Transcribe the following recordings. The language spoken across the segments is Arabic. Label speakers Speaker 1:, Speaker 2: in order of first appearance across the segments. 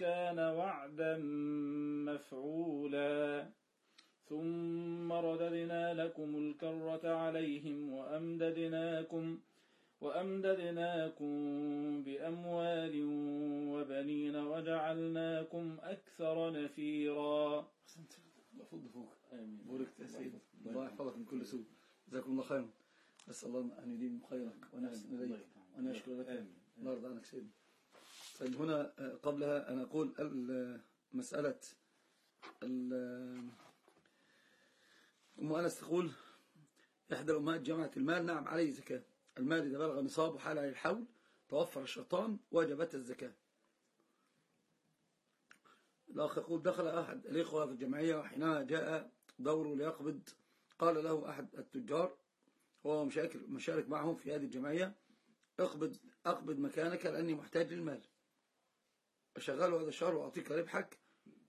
Speaker 1: وكان وعدا مفعولا. ثم رددنا لكم الكرة عليهم وأمددناكم وأمددناكم بأموال وبنين وجعلناكم أكثر نفيرا.
Speaker 2: الله يفض فوق.
Speaker 1: آمين.
Speaker 2: سيدي الله يحفظك من كل سوء. جزاكم الله خيرا. أسأل الله أن يديم خيرك
Speaker 1: آمين.
Speaker 2: إليك. وأن يشكر لك. الله يرضى عنك سيدي طيب هنا آه، قبلها أنا أقول مسألة أم أنس تقول إحدى الأمهات جمعت المال. نعم عليه زكاة. المال إذا بلغ نصاب وحال عليه الحول توفر الشيطان وجبت الزكاة. الأخ يقول دخل أحد الإخوة في الجمعية وحينها جاء دوره ليقبض. قال له أحد التجار مشارك, مشارك معهم في هذه الجمعية اقبض, أقبض مكانك لأني محتاج للمال. أشغله هذا الشهر وأعطيك ربحك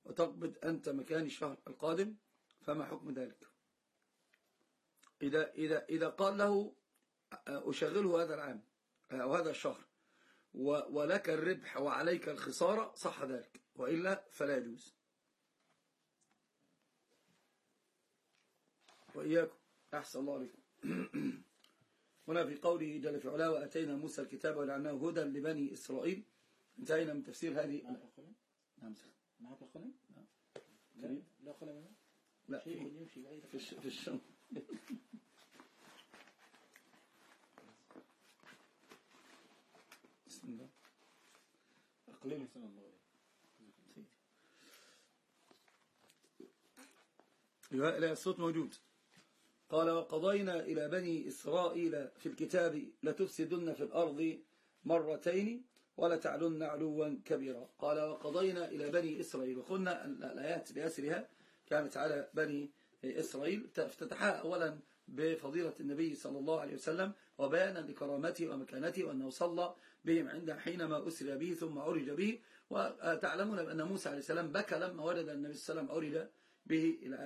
Speaker 2: وتقبض أنت مكاني الشهر القادم فما حكم ذلك؟ إذا, إذا, إذا قال له أشغله هذا العام أو هذا الشهر ولك الربح وعليك الخسارة صح ذلك وإلا فلا يجوز. وإياكم. أحسن الله عليكم. هنا في قوله جل في علاه وأتينا موسى الكتاب وجعلناه هدى لبني إسرائيل انتهينا من تفسير هذه؟ نعم
Speaker 1: معك قلم؟
Speaker 2: نعم.
Speaker 1: لا
Speaker 2: تريد؟
Speaker 1: لا هنا؟
Speaker 2: لا
Speaker 1: شيء
Speaker 2: في
Speaker 1: يمشي بعيد
Speaker 2: في. في الشم بسم الله أقلمي لا الصوت موجود قال وقضينا إلى بني إسرائيل في الكتاب لتفسدن في الأرض مرتين ولتعلن علوا كبيرا. قال وقضينا إلى بني إسرائيل. وقلنا ال- الآيات بأسرها كانت على بني إسرائيل. افتتحها أولا بفضيلة النبي صلى الله عليه وسلم وبيانا لكرامته ومكانته وأنه صلى بهم عند حينما أسري به ثم عرج به. وتعلمون بأن موسى عليه السلام بكى لما ولد النبي صلى الله عليه وسلم عرج به إلى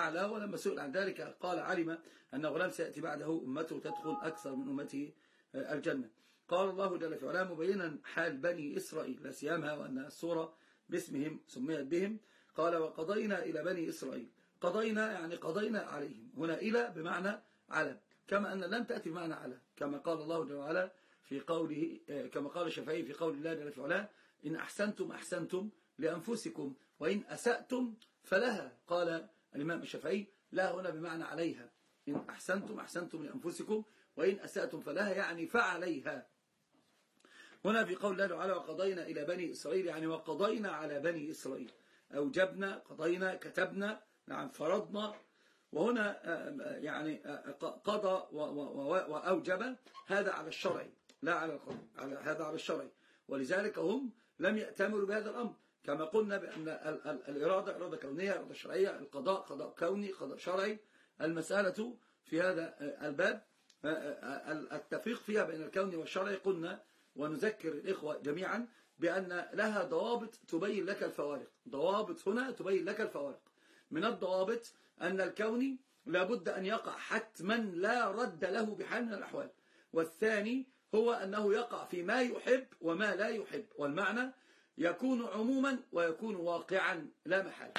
Speaker 2: أعلى. ولما سئل عن ذلك. قال علم أن غلام سيأتي بعده أمته تدخل أكثر من أمته الجنة. قال الله جل في علاه مبينا حال بني إسرائيل لا سيامها وأن السورة باسمهم سميت بهم. قال وقضينا إلى بني إسرائيل. قضينا يعني قضينا عليهم. هنا إلى بمعنى على كما أن لم تأتي بمعنى على كما قال الله جل وعلا في قوله كما قال الشافعي في قول الله جل في علاه إن أحسنتم أحسنتم لأنفسكم وإن أسأتم فلها. قال الإمام الشافعي لا هنا بمعنى عليها. إن أحسنتم أحسنتم لأنفسكم وإن أسأتم فلها. يعني فعليها. هنا في قول الله تعالى وقضينا إلى بني إسرائيل يعني وقضينا على بني إسرائيل. أوجبنا قضينا كتبنا نعم فرضنا. وهنا يعني قضى وأوجب. هذا على الشرع لا على القضاء على هذا على الشرع. ولذلك هم لم يأتمروا بهذا الأمر. كما قلنا بأن الإرادة إرادة كونية إرادة شرعية القضاء قضاء كوني قضاء شرعي. المسألة في هذا الباب التفريق فيها بين الكوني والشرعي. قلنا ونذكر الإخوة جميعا بأن لها ضوابط تبين لك الفوارق. ضوابط هنا تبين لك الفوارق. من الضوابط أن الكوني لابد أن يقع حتما لا رد له بحال من الأحوال. والثاني هو أنه يقع في ما يحب وما لا يحب. والمعنى يكون عموما ويكون واقعا لا محالة.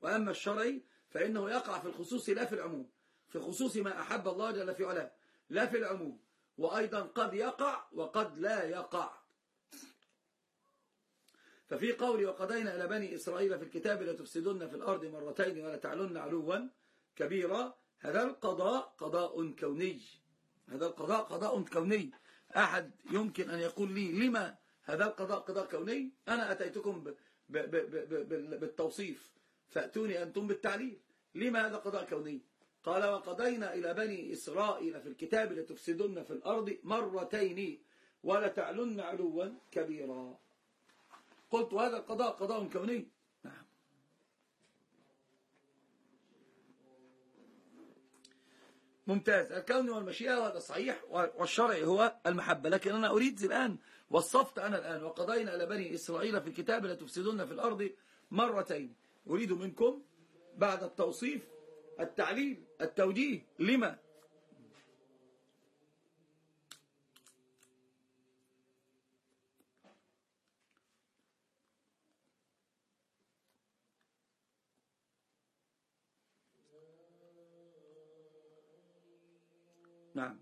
Speaker 2: وأما الشرعي فإنه يقع في الخصوص لا في العموم. في خصوص ما أحب الله جل في علاه. لا في العموم. وأيضا قد يقع وقد لا يقع. ففي قول وقضينا إلى بني إسرائيل في الكتاب لتفسدن في الأرض مرتين ولا تعلن علوا كبيرا. هذا القضاء قضاء كوني. هذا القضاء قضاء كوني. أحد يمكن أن يقول لي لما هذا القضاء قضاء كوني؟ أنا أتيتكم ب بالتوصيف. فأتوني أنتم بالتعليل. لما هذا قضاء كوني؟ قال وقضينا إلى بني إسرائيل في الكتاب لتفسدن في الأرض مرتين ولتعلن علوا كبيرا. قلت هذا القضاء قضاء كوني. نعم. ممتاز. الكون والمشيئة هذا صحيح والشرع هو المحبة. لكن أنا أريد الآن وصفت أنا الآن وقضينا إلى بني إسرائيل في الكتاب لتفسدن في الأرض مرتين. أريد منكم بعد التوصيف التعليل التوجيه. لما؟ نعم.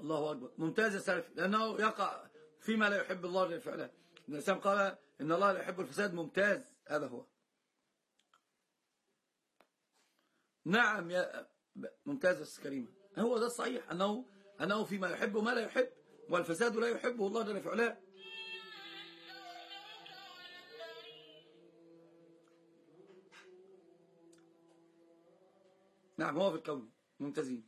Speaker 2: الله أكبر. ممتاز يا سلف. لأنه يقع فيما لا يحب الله جل فعلا الإنسان قال إن الله لا يحب الفساد. ممتاز. هذا هو. نعم يا ممتاز كريمة هو ده الصحيح أنه, أنه فيما يحب وما لا يحب والفساد لا يحبه الله جل فعلا نعم هو في الكون. ممتازين.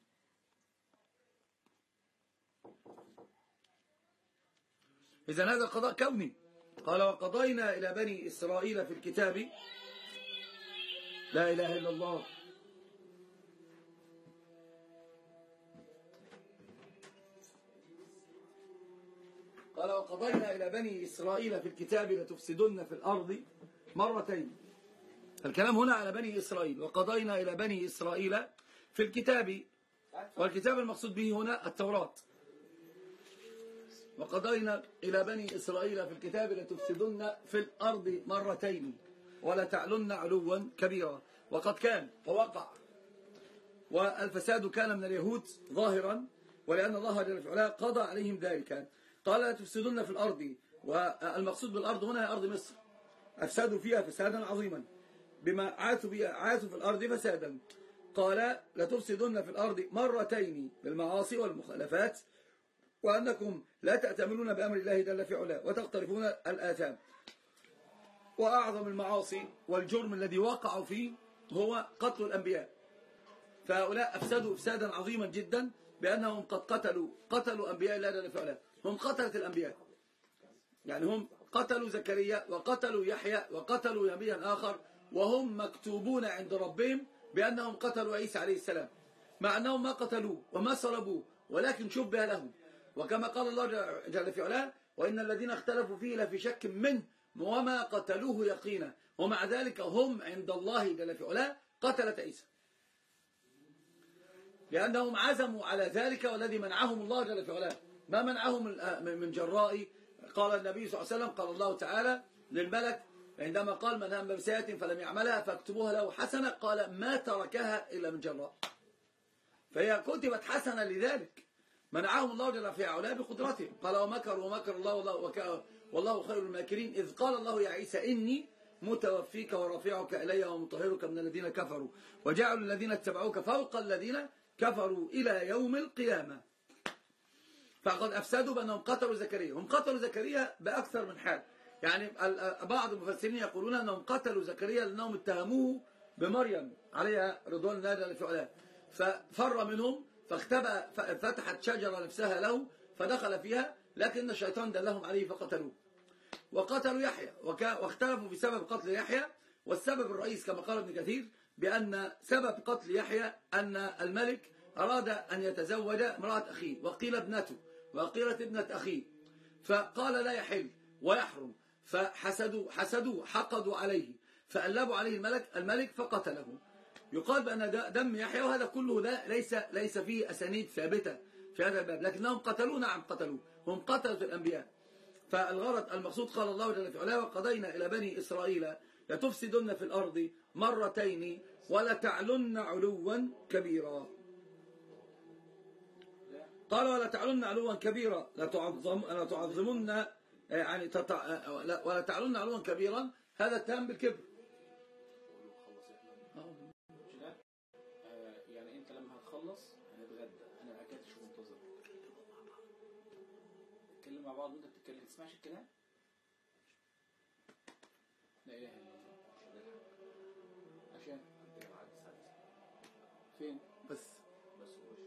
Speaker 2: إذا هذا قضاء كوني. قال وقضينا إلى بني إسرائيل في الكتاب. لا إله إلا الله. قال وقضينا إلى بني إسرائيل في الكتاب لتفسدن في الأرض مرتين. الكلام هنا على بني إسرائيل وقضينا إلى بني إسرائيل في الكتاب. والكتاب المقصود به هنا التوراة. وقضينا إلى بني إسرائيل في الكتاب لتفسدن في الأرض مرتين ولتعلن علوا كبيرا. وقد كان ووقع والفساد كان من اليهود ظاهرا ولأن الله جل وعلا قضى عليهم ذلك. قال لا تفسدن في الأرض والمقصود بالأرض هنا أرض مصر. أفسدوا فيها فسادا عظيما. بما عاتوا, عاتوا في الأرض فسادا. قال لتفسدن في الأرض مرتين بالمعاصي والمخالفات وأنكم لا تأتمنون بأمر الله جل في علاه وتقترفون الآثام. وأعظم المعاصي والجرم الذي وقعوا فيه هو قتل الأنبياء. فهؤلاء أفسدوا إفسادا عظيما جدا. بأنهم قد قتلوا قتلوا أنبياء الله جل في علاه هم قتلت الأنبياء. يعني هم قتلوا زكريا وقتلوا يحيى وقتلوا نبيا آخر وهم مكتوبون عند ربهم بأنهم قتلوا عيسى عليه السلام. مع أنهم ما قتلوه وما صلبوه ولكن شبه لهم. وكما قال الله جل في علاه وإن الذين اختلفوا فيه لفي شك منه وما قتلوه يقينا. ومع ذلك هم عند الله جل في علاه قتلت عيسى. لأنهم عزموا على ذلك والذي منعهم الله جل في علاه. ما منعهم من جراء. قال النبي صلى الله عليه وسلم قال الله تعالى للملك عندما قال من هم بسيئة فلم يعملها فاكتبوها له حسنة قال ما تركها إلا من جراء. فهي كتبت حسنة لذلك. منعهم الله جل في علا بقدرته. قال ومكر ومكر الله والله, والله خير الماكرين. إذ قال الله يا عيسى إني متوفيك ورافعك إلي ومطهرك من الذين كفروا وجعلوا الذين اتبعوك فوق الذين كفروا إلى يوم القيامة. فقد أفسدوا بأنهم قتلوا زكريا. هم قتلوا زكريا بأكثر من حال. يعني بعض المفسرين يقولون أنهم قتلوا زكريا لأنهم اتهموه بمريم عليها رضوان الله جل في ففر منهم فاختبأ فتحت شجرة نفسها له فدخل فيها لكن الشيطان دلهم عليه فقتلوه. وقتلوا يحيى. واختلفوا بسبب قتل يحيى والسبب الرئيس كما قال ابن كثير بأن سبب قتل يحيى أن الملك أراد أن يتزوج امرأة أخيه وقيل ابنته وقيلت ابنة أخيه. فقال لا يحل ويحرم. فحسدوا حسدوا حقدوا عليه. فألبوا عليه الملك الملك فقتله. يقال بأن دم يحيى وهذا كله لا ليس ليس فيه أسانيد ثابتة في هذا الباب لكنهم قتلوا نعم قتلوا هم قتلوا الأنبياء. فالغرض المقصود قال الله جل وعلا وقضينا إلى بني إسرائيل لتفسدن في الأرض مرتين ولتعلن علوا كبيرا. قال ولتعلن علوا كبيرا. لتعظم لتعظمن آه، يعني تتع... آه، ولتعلن علوا كبيرا. هذا التهم بالكبر.
Speaker 1: آه، يعني أنت لما هتخلص هنتغدى أنا ما نتكلم مع بعض وأنت بتتكلم. تسمعش الكلام؟ لا إله إلا عشان فين؟
Speaker 2: بس.
Speaker 3: بس وش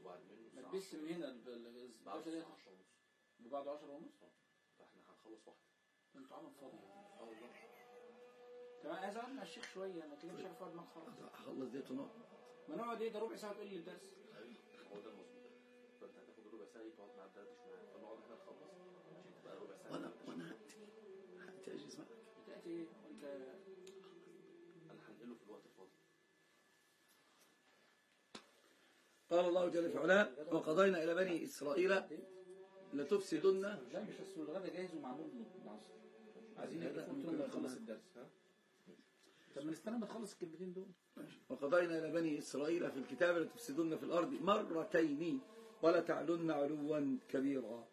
Speaker 3: وبعد منه
Speaker 1: ما تبص من هنا ال-
Speaker 3: بعد
Speaker 1: الباشا دي؟
Speaker 3: 10 ونص.
Speaker 1: وبعد 10 ونص؟
Speaker 3: فاحنا هنخلص واحدة.
Speaker 1: أنتوا عامل فاضي.
Speaker 3: آه والله
Speaker 1: أنا عايز أقعد مع الشيخ شوية أنا كده مش عارف اقعد معاك خالص
Speaker 2: هخلص ديت ونقعد.
Speaker 1: ما نقعد إيه ده ربع ساعة تقول لي الدرس.
Speaker 3: هو ده المظبوط. فأنت هتاخد ربع ساعة تقعد مع الدردش معانا فنقعد إحنا نخلص. عشان تبقى ربع ساعة.
Speaker 2: وأنا وأنا هأتي. هأتي أجلس معك
Speaker 1: بتأتي إيه؟
Speaker 3: وأنت هنقله في الوقت الفاضي.
Speaker 2: قال الله جل في علاه وقضينا إلى بني إسرائيل لتفسدن.
Speaker 1: لا مش اصل الغدا جاهز ومعمول العصر عايزين نخلص. الدرس ها؟ طب ما نستنى ما تخلص الكلمتين دول.
Speaker 2: وقضينا إلى بني إسرائيل في الكتاب لتفسدن في الأرض مرتين ولا تعلن علوا كبيرا.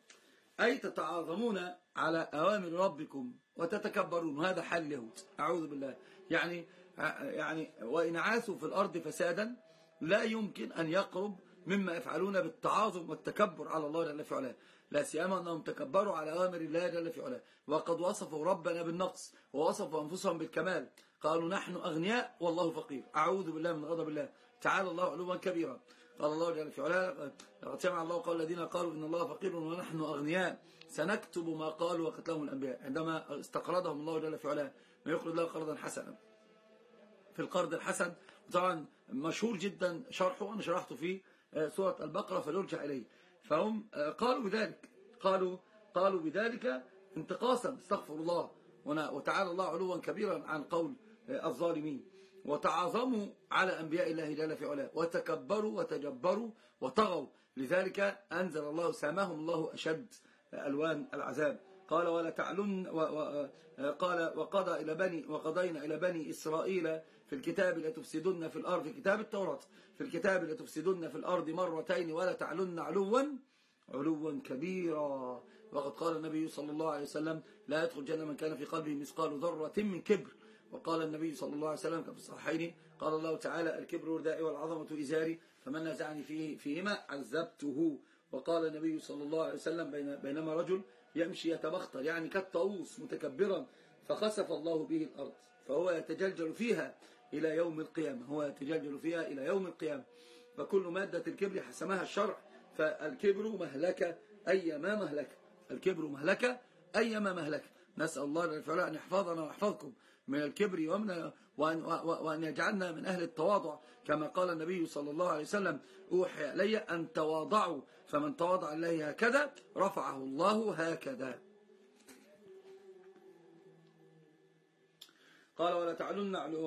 Speaker 2: أي تتعاظمون على أوامر ربكم وتتكبرون. وهذا حال اليهود. أعوذ بالله. يعني يعني وإن عاثوا في الأرض فسادا لا يمكن أن يقرب مما يفعلون بالتعاظم والتكبر على الله جل في علاه. لا سيما أنهم تكبروا على أوامر الله جل في علاه. وقد وصفوا ربنا بالنقص ووصفوا أنفسهم بالكمال. قالوا نحن أغنياء والله فقير. أعوذ بالله من غضب الله. تعالى الله علوا كبيرا. قال الله جل في علاه لقد سمع الله قال الذين قالوا إن الله فقير ونحن أغنياء. سنكتب ما قالوا وقتلهم الأنبياء. عندما استقرضهم الله جل في علاه. ما يقرض له قرضا حسنا. في القرض الحسن. طبعا مشهور جدا شرحه أنا شرحته في سورة البقرة فليرجع إليه. فهم قالوا بذلك قالوا قالوا بذلك انتقاصا استغفر الله وتعالى الله علوا كبيرا عن قول الظالمين. وتعاظموا على أنبياء الله جل في علاه وتكبروا وتجبروا وطغوا. لذلك أنزل الله سامهم الله أشد ألوان العذاب. قال ولا تعلن و و قال وقضى إلى بني وقضينا إلى بني إسرائيل في الكتاب لتفسدن في الأرض في كتاب التوراة في الكتاب لتفسدن في الأرض مرتين ولا تعلن علوا علوا كبيرا. وقد قال النبي صلى الله عليه وسلم لا يدخل الجنة من كان في قلبه مثقال ذرة من كبر. وقال النبي صلى الله عليه وسلم في الصحيحين قال الله تعالى الكبر ردائي والعظمة إزاري فمن نزعني فيه فيهما عذبته. وقال النبي صلى الله عليه وسلم بين بينما رجل يمشي يتبختر يعني كالطاووس متكبرا فخسف الله به الأرض فهو يتجلجل فيها. إلى يوم القيامة هو يتجلجل فيها إلى يوم القيامة. فكل مادة الكبر حسمها الشرع فالكبر مهلكة أيما مهلكة الكبر مهلكة أيما مهلكة نسأل الله للفعلاء أن يحفظنا ويحفظكم من الكبر ومن وأن, وأن يجعلنا من أهل التواضع. كما قال النبي صلى الله عليه وسلم أوحي إلي أن تواضعوا فمن تواضع الله هكذا رفعه الله هكذا. قال ولا تعلن علو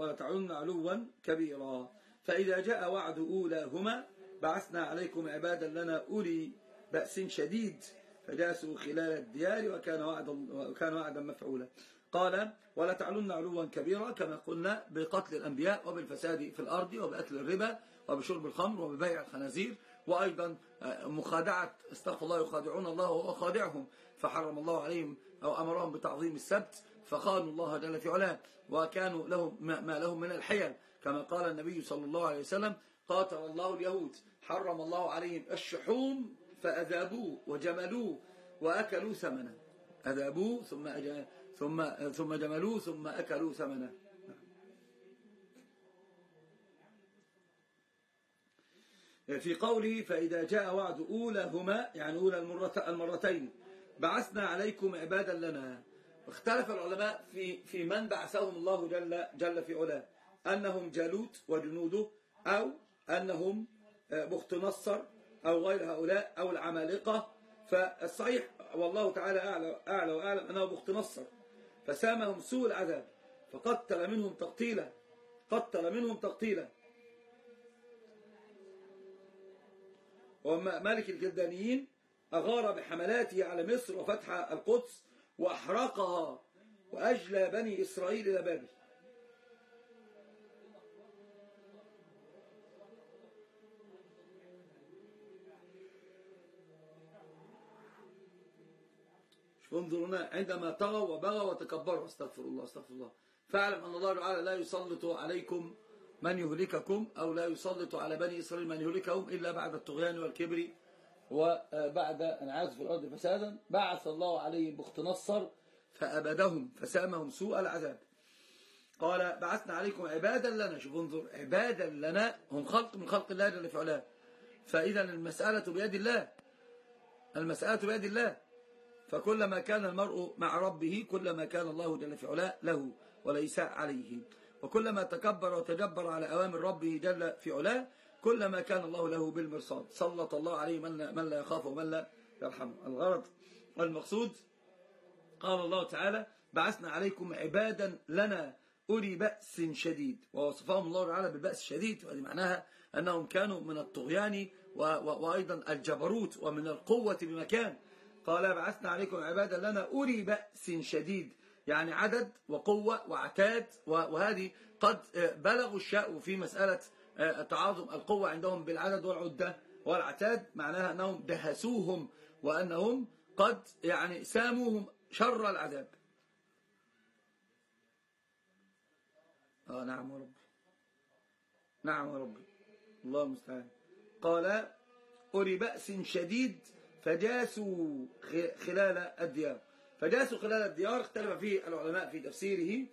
Speaker 2: ولا تعلن علوا كبيرا. فإذا جاء وعد أولاهما بعثنا عليكم عبادا لنا أولي بأس شديد فجاسوا خلال الديار وكان وعدا وكان وعدا مفعولا. قال ولا تعلن علوا كبيرا كما قلنا بقتل الأنبياء وبالفساد في الأرض وبأكل الربا وبشرب الخمر وببيع الخنازير وأيضا مخادعة استغفر الله يخادعون الله وهو خادعهم. فحرم الله عليهم أو أمرهم بتعظيم السبت فخانوا الله جل علاه وكانوا لهم ما لهم من الحيل. كما قال النبي صلى الله عليه وسلم قاتل الله اليهود حرم الله عليهم الشحوم فأذابوه وجملوه وأكلوا ثمنه. أذابوه ثم ثم ثم جملوه ثم أكلوا ثمنه. في قوله فإذا جاء وعد أولاهما يعني أولى المرتين بعثنا عليكم عبادا لنا اختلف العلماء في في من بعثهم الله جل جل في علاه. أنهم جالوت وجنوده أو أنهم بخت نصر أو غير هؤلاء أو العمالقة. فالصحيح والله تعالى أعلى, أعلى وأعلم أنه بخت نصر فسامهم سوء العذاب فقتل منهم تقتيلا قتل منهم تقتيلا. وملك الجلدانيين أغار بحملاته على مصر وفتح القدس وأحرقها وأجلى بني إسرائيل إلى بابل انظرنا عندما طغوا وبغوا وتكبروا أستغفر الله أستغفر الله. فاعلم أن الله تعالى لا يسلط عليكم من يهلككم أو لا يسلط على بني إسرائيل من يهلكهم إلا بعد الطغيان والكبر وبعد أن عازوا في الأرض فسادا بعث الله عليهم بخت نصر فأبدهم فسامهم سوء العذاب. قال بعثنا عليكم عبادا لنا. شوف انظر عبادا لنا هم خلق من خلق الله جل في علاه. فإذا المسألة بيد الله. المسألة بيد الله. فكلما كان المرء مع ربه كلما كان الله جل في علاه له وليس عليه. وكلما تكبر وتجبر على أوامر ربه جل في علاه كلما كان الله له بالمرصاد. سلط الله عليه من لا, يخاف ومن لا يرحمه الغرض والمقصود قال الله تعالى بعثنا عليكم عبادا لنا أولي بأس شديد. ووصفهم الله تعالى بالبأس الشديد وهذه معناها أنهم كانوا من الطغيان وأيضا الجبروت ومن القوة بمكان. قال بعثنا عليكم عبادا لنا أولي بأس شديد. يعني عدد وقوة وعتاد وهذه قد بلغوا الشأو في مسألة تعاظم القوة عندهم بالعدد والعدة والعتاد معناها أنهم دهسوهم وأنهم قد يعني ساموهم شر العذاب. آه نعم وربي نعم وربي الله المستعان. قال أولي بأس شديد فجاسوا خلال الديار. فجاسوا خلال الديار اختلف فيه العلماء في تفسيره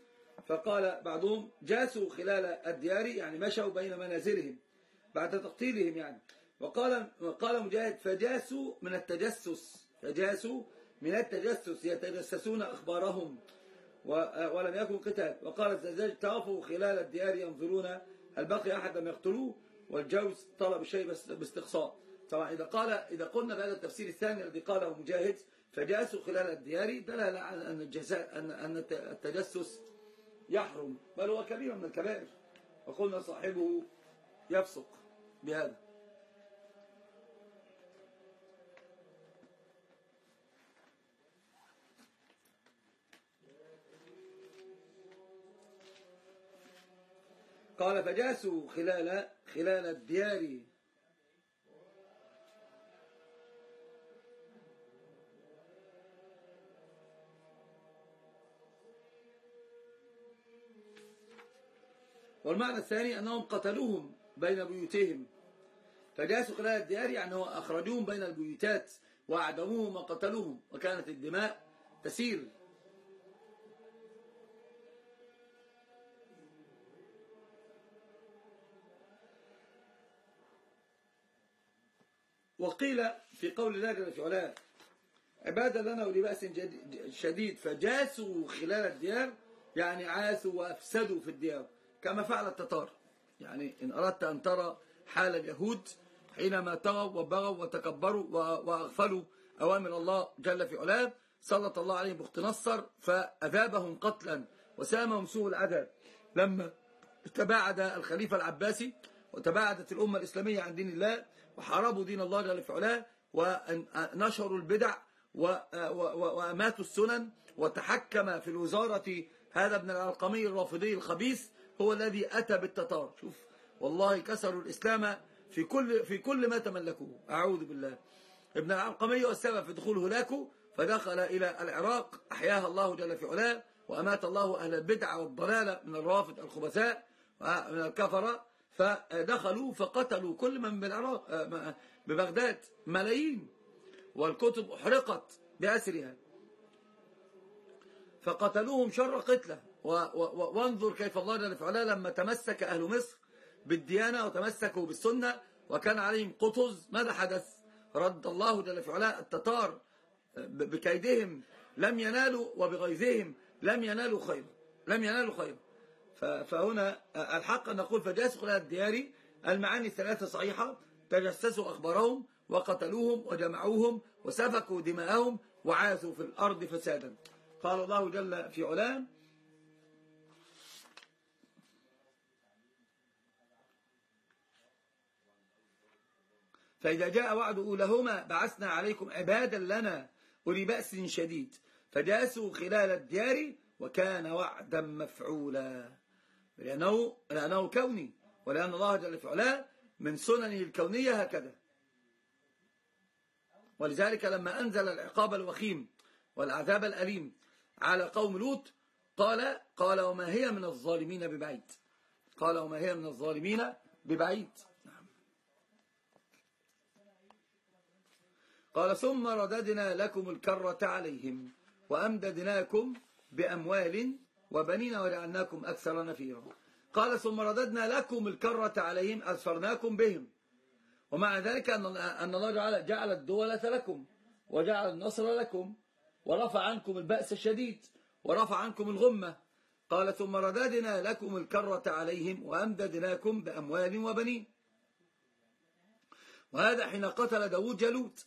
Speaker 2: فقال بعضهم جاسوا خلال الديار يعني مشوا بين منازلهم بعد تقتيلهم يعني. وقال وقال مجاهد فجاسوا من التجسس فجاسوا من التجسس يتجسسون أخبارهم ولم يكن قتال. وقال الزجاج طافوا خلال الديار ينظرون هل بقي أحد لم يقتلوه؟ والجوز طلب الشيء باستقصاء. طبعا إذا قال إذا قلنا بهذا التفسير الثاني الذي قاله مجاهد فجاسوا خلال الديار دلالة على أن أن التجسس يحرم بل هو كبير من الكبائر. وقلنا صاحبه يفسق بهذا. قال فجاسوا خلال خلال الديار والمعنى الثاني أنهم قتلوهم بين بيوتهم. فجاسوا خلال الديار يعني هو أخرجوهم بين البيوتات وأعدموهم وقتلوهم وكانت الدماء تسير. وقيل في قول الله جل في علاه لنا ولي بأس شديد فجاسوا خلال الديار يعني عاثوا وأفسدوا في الديار. كما فعل التتار. يعني إن أردت أن ترى حال اليهود حينما طغوا وبغوا وتكبروا وأغفلوا أوامر الله جل في علاه سلط الله عليهم بخت نصر فأذابهم قتلا وسامهم سوء العذاب. لما تباعد الخليفة العباسي وتباعدت الأمة الإسلامية عن دين الله وحاربوا دين الله جل في علاه ونشروا البدع وأماتوا السنن وتحكم في الوزارة هذا ابن العلقمي الرافضي الخبيث هو الذي أتى بالتتار. شوف والله كسروا الإسلام في كل في كل ما تملكوه. أعوذ بالله. ابن العلقمي والسبب في دخول هلاكه فدخل إلى العراق أحياها الله جل في علاه وأمات الله أهل البدع والضلالة من الرافض الخبثاء من الكفرة فدخلوا فقتلوا كل من بالعراق آه، ببغداد ملايين والكتب أحرقت بأسرها. فقتلوهم شر قتلة. وانظر كيف الله جل وعلا لما تمسك أهل مصر بالديانة وتمسكوا بالسنة وكان عليهم قطز. ماذا حدث؟ رد الله جل وعلا التتار بكيدهم. لم ينالوا وبغيظهم. لم ينالوا خير. لم ينالوا خير. فهنا الحق أن نقول فجاسوا خلال الديار المعاني الثلاثة صحيحة. تجسسوا أخبارهم وقتلوهم وجمعوهم وسفكوا دماءهم وعاثوا في الأرض فسادا. قال الله جل في علام فإذا جاء وعد أولهما بعثنا عليكم عبادا لنا أولي بأس شديد فجاسوا خلال الديار وكان وعدا مفعولا. لأنه, لأنه كوني ولأن الله جل في من سننه الكونية هكذا. ولذلك لما أنزل العقاب الوخيم والعذاب الأليم على قوم لوط قال قال وما هي من الظالمين ببعيد؟ قال وما هي من الظالمين ببعيد؟ قال ثم رددنا لكم الكرة عليهم وأمددناكم بأموال وبنين وجعلناكم أكثر نفيرا. قال ثم رددنا لكم الكرة عليهم أسفرناكم بهم. ومع ذلك أن الله جعل, جعل الدولة لكم وجعل النصر لكم ورفع عنكم البأس الشديد ورفع عنكم الغمة. قال ثم رددنا لكم الكرة عليهم وأمددناكم بأموال وبنين. وهذا حين قتل داود جالوت.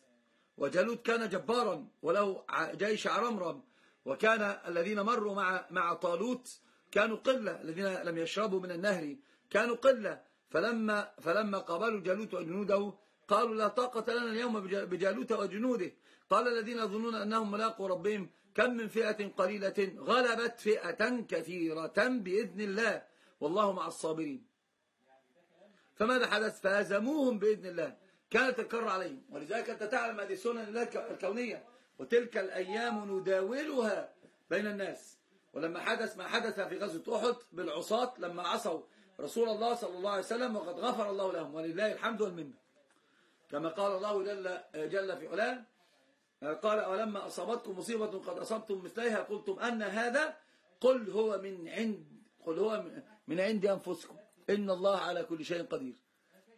Speaker 2: وجالوت كان جبارا وله جيش عرمرم. وكان الذين مروا مع مع طالوت كانوا قلة الذين لم يشربوا من النهر كانوا قلة. فلما فلما قابلوا جالوت وجنوده قالوا لا طاقة لنا اليوم بجالوت وجنوده. قال الذين يظنون أنهم ملاقوا ربهم كم من فئة قليلة غلبت فئة كثيرة بإذن الله. والله مع الصابرين. فماذا حدث؟ فهزموهم بإذن الله. كانت الكرة عليهم ولذلك أنت تعلم هذه سنن الله الكونية. وتلك الأيام نداولها بين الناس. ولما حدث ما حدث في غزوة أحد بالعصاة لما عصوا رسول الله صلى الله عليه وسلم وقد غفر الله لهم. ولله الحمد والمنة. كما قال الله جل, جل في علاه قال أولما أصابتكم مصيبة قد أصبتم مثلها قلتم أن هذا قل هو من عند قل هو من عند أنفسكم. إن الله على كل شيء قدير.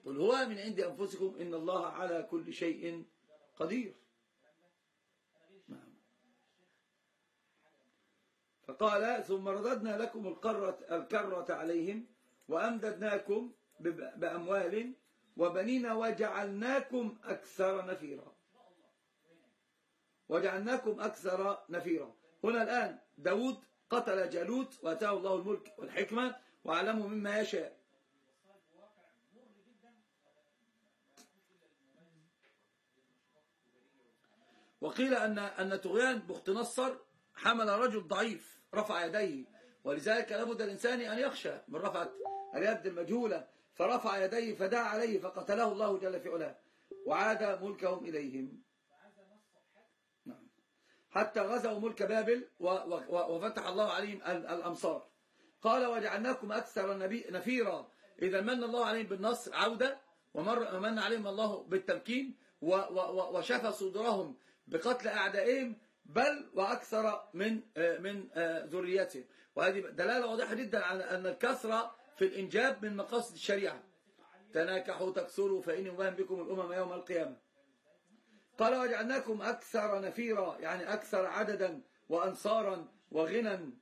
Speaker 2: قل هو من عند أنفسكم إن الله على كل شيء قدير. نعم. فقال ثم رددنا لكم القرة الكرة عليهم وأمددناكم بأموال وبنين وجعلناكم أكثر نفيرا. وجعلناكم أكثر نفيرا. هنا الآن داود قتل جالوت وأتاه الله الملك والحكمة وعلمه مما يشاء. وقيل أن أن طغيان بخت نصر حمل رجل ضعيف رفع يديه ولذلك لابد الإنسان أن يخشى من رفعة اليد المجهولة فرفع يديه فدعا عليه فقتله الله جل في علاه وعاد ملكهم إليهم. نعم. حتى غزوا ملك بابل وفتح الله عليهم الأمصار. قال وجعلناكم أكثر نفيرا. إذا من الله عليهم بالنصر عودة ومن عليهم الله بالتمكين وشفى صدورهم بقتل أعدائهم بل وأكثر من آه، من آه، ذريتهم. وهذه دلالة واضحة جدا على أن الكثرة في الإنجاب من مقاصد الشريعة. تناكحوا تكسروا فإن وهم بكم الأمم يوم القيامة. قال وجعلناكم أكثر نفيرا يعني أكثر عددا وأنصارا وغنى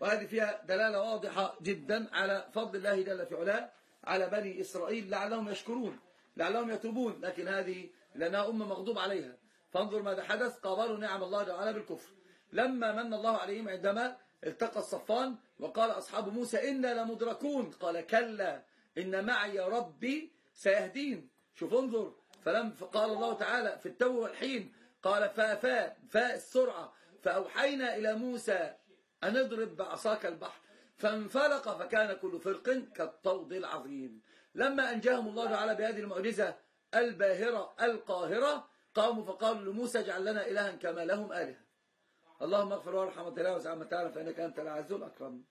Speaker 2: وهذه فيها دلالة واضحة جدا على فضل الله جل في علاه على بني إسرائيل لعلهم يشكرون. لعلهم يتوبون لكن هذه لأنها أمة مغضوب عليها. فانظر ماذا حدث قابلوا نعم الله تعالى بالكفر. لما من الله عليهم عندما التقى الصفان وقال أصحاب موسى إنا لمدركون. قال كلا إن معي ربي سيهدين. شوف انظر. فلم قال الله تعالى في التو والحين قال فافا فاء السرعة. فأوحينا إلى موسى أن اضرب بعصاك البحر. فانفلق فكان كل فرق كالطود العظيم. لما أنجاهم الله تعالى بهذه المعجزة الباهرة القاهرة قاموا فقالوا لموسى اجعل لنا إلها كما لهم آلهة. اللهم اغفر وارحم وتجاوز عما تعالى فإنك أنت العز الأكرم.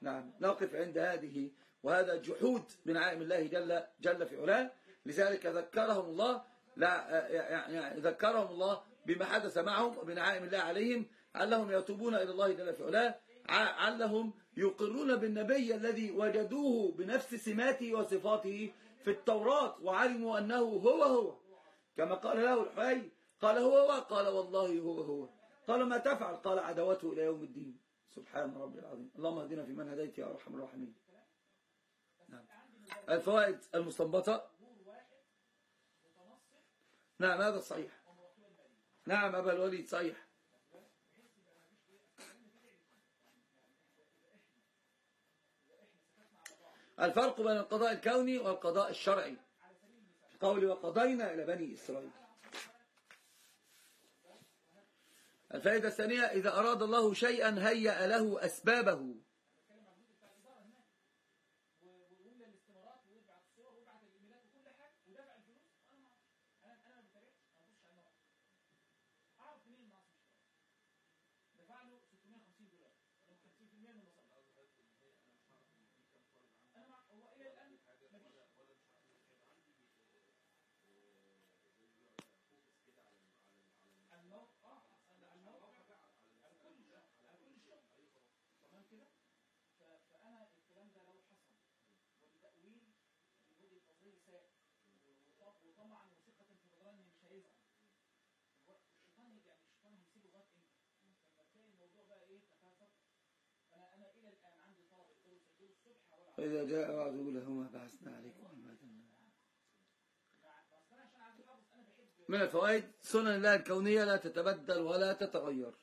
Speaker 2: نعم نقف عند هذه وهذا جحود من عائم الله جل, جل في علاه. لذلك ذكرهم الله لا يعني ذكرهم الله بما حدث معهم وبنعائم الله عليهم علهم يتوبون إلى الله جل في علاه علهم يقرون بالنبي الذي وجدوه بنفس سماته وصفاته في التوراة وعلموا أنه هو هو. كما قال له الحي قال هو هو قال والله هو هو. قال ما تفعل؟ قال عدوته إلى يوم الدين. سبحان ربي العظيم. اللهم اهدنا في من هديت يا أرحم الراحمين. نعم. الفوائد المستنبطة. نعم هذا صحيح. نعم أبا الوليد صحيح. الفرق بين القضاء الكوني والقضاء الشرعي. قول وقضينا إلى بني إسرائيل. الفائدة الثانية إذا أراد الله شيئا هيأ له أسبابه. النساء وط- وطمعا وثقة في إن مش هيزعل الشيطان يعني الشيطان هيسيبه لغاية إمتى؟ لما تلاقي الموضوع بقى إيه تكاثر أنا إلى الان عندي طالب سجلوا الصبح ولا
Speaker 4: فإذا جاء وعد أولاهما بعثنا عليكم عبادا من الفوائد سنن الله الكونية لا تتبدل ولا تتغير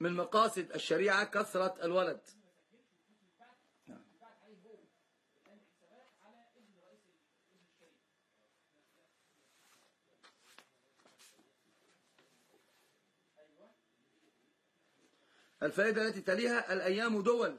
Speaker 2: من
Speaker 4: مقاصد الشريعة كثرة الولد. الفائدة التي تليها الأيام دول.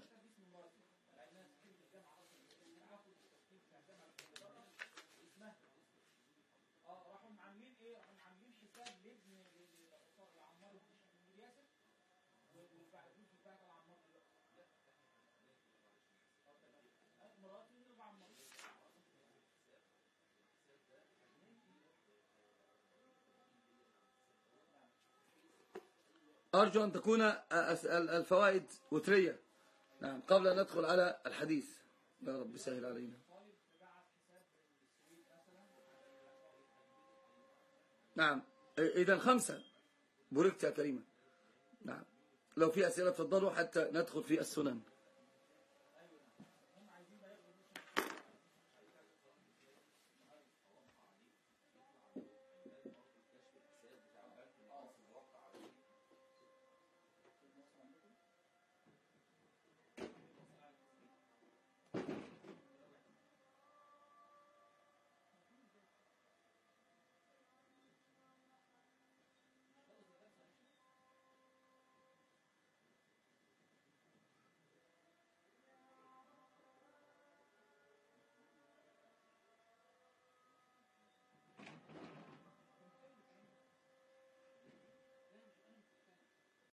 Speaker 4: أرجو أن تكون الفوائد وترية. نعم قبل أن ندخل على الحديث. يا رب سهل علينا. نعم إذا خمسة. بوركت يا كريمة. نعم لو في أسئلة تفضلوا حتى ندخل في السنن.